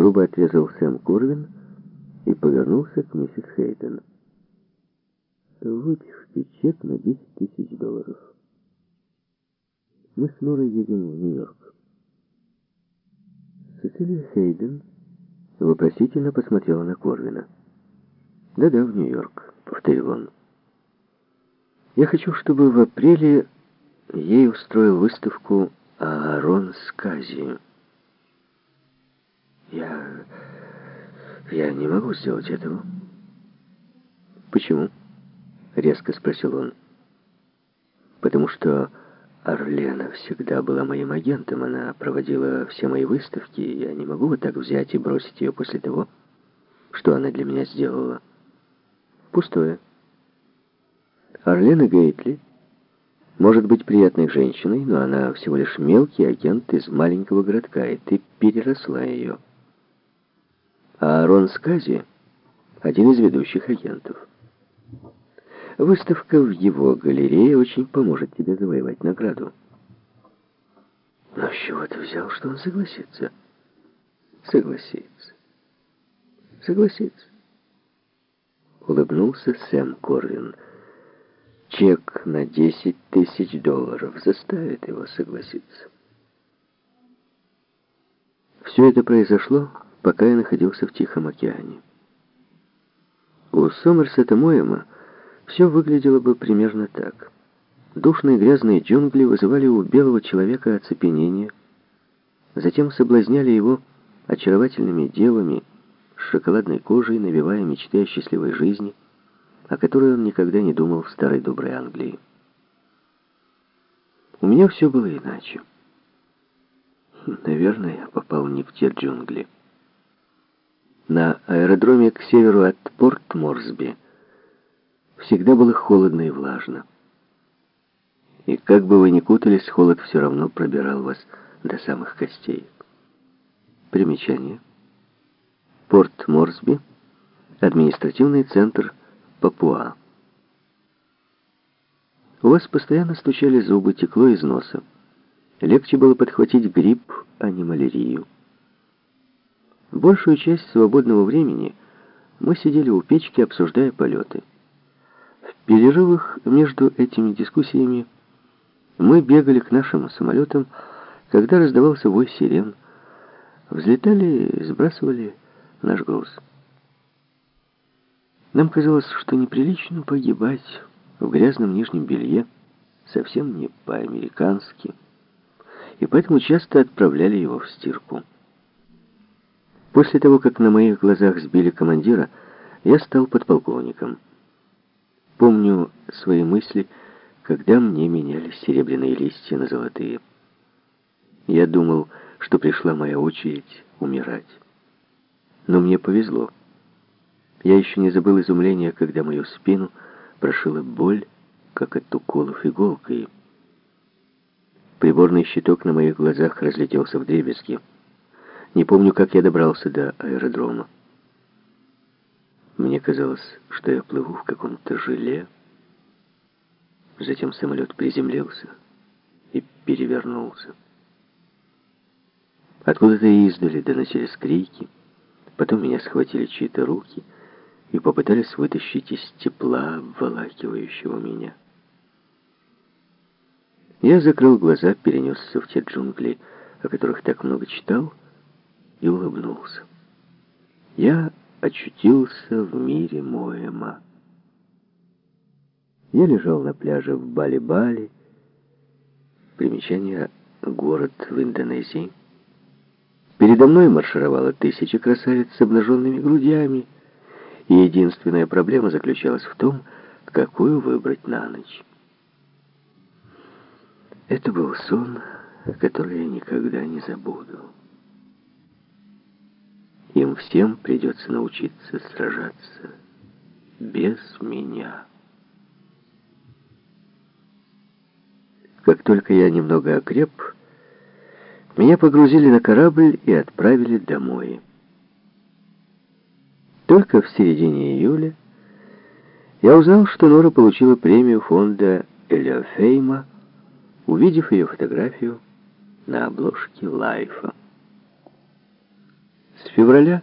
грубо отрезал Сэм Курвин и повернулся к миссис Хейден. «Выпишите чек на 10 тысяч долларов. Мы с Норой едем в Нью-Йорк». Сесилия Хейден вопросительно посмотрела на Корвина. «Да-да, в Нью-Йорк», — повторил он. «Я хочу, чтобы в апреле ей устроил выставку Аарон Скази. Я... я не могу сделать этого». «Почему?» — резко спросил он. «Потому что Орлена всегда была моим агентом. Она проводила все мои выставки. Я не могу вот так взять и бросить ее после того, что она для меня сделала. Пустое. Орлена Гейтли может быть приятной женщиной, но она всего лишь мелкий агент из маленького городка, и ты переросла ее. А Скази — один из ведущих агентов. Выставка в его галерее очень поможет тебе завоевать награду. Но с чего ты взял, что он согласится? Согласится. Согласится. Улыбнулся Сэм Корвин. Чек на 10 тысяч долларов заставит его согласиться. Все это произошло, пока я находился в Тихом океане. У Сомерсета Моэма все выглядело бы примерно так. Душные грязные джунгли вызывали у белого человека оцепенение, затем соблазняли его очаровательными девами с шоколадной кожей, навевая мечты о счастливой жизни, о которой он никогда не думал в старой доброй Англии. У меня все было иначе. Наверное, я попал не в те джунгли. На аэродроме к северу от Порт-Морсби всегда было холодно и влажно. И как бы вы ни кутались, холод все равно пробирал вас до самых костей. Примечание. Порт Морсби, административный центр Папуа. У вас постоянно стучали зубы, текло из носа. Легче было подхватить грипп, а не малярию. Большую часть свободного времени мы сидели у печки, обсуждая полеты. В перерывах между этими дискуссиями мы бегали к нашим самолетам, когда раздавался вой сирен, взлетали и сбрасывали наш груз. Нам казалось, что неприлично погибать в грязном нижнем белье, совсем не по-американски, и поэтому часто отправляли его в стирку. После того, как на моих глазах сбили командира, я стал подполковником. Помню свои мысли, когда мне меняли серебряные листья на золотые. Я думал, что пришла моя очередь умирать. Но мне повезло. Я еще не забыл изумления, когда мою спину прошила боль, как от уколов иголкой. Приборный щиток на моих глазах разлетелся в дребезги. Не помню, как я добрался до аэродрома. Мне казалось, что я плыву в каком-то желе. Затем самолет приземлился и перевернулся. Откуда-то издали доносились крики. Потом меня схватили чьи-то руки и попытались вытащить из тепла, обволакивающего меня. Я закрыл глаза, перенесся в те джунгли, о которых так много читал, и улыбнулся. Я очутился в мире Моэма. Я лежал на пляже в Бали-Бали. Примечание «Город в Индонезии». Передо мной маршировало тысяча красавиц с обнаженными грудями, и единственная проблема заключалась в том, какую выбрать на ночь. Это был сон, который я никогда не забуду. Им всем придется научиться сражаться без меня. Как только я немного окреп, меня погрузили на корабль и отправили домой. Только в середине июля я узнал, что Нора получила премию фонда Элиофейма, увидев ее фотографию на обложке Лайфа. С февраля